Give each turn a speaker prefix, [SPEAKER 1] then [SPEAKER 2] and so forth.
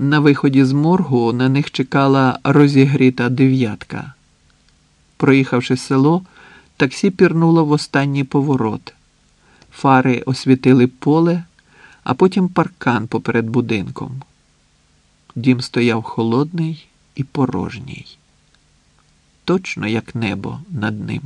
[SPEAKER 1] На виході з моргу на них чекала розігріта дев'ятка. Проїхавши село, таксі пірнуло в останній поворот. Фари освітили поле, а потім паркан поперед будинком. Дім стояв холодний і порожній, точно як небо над ним.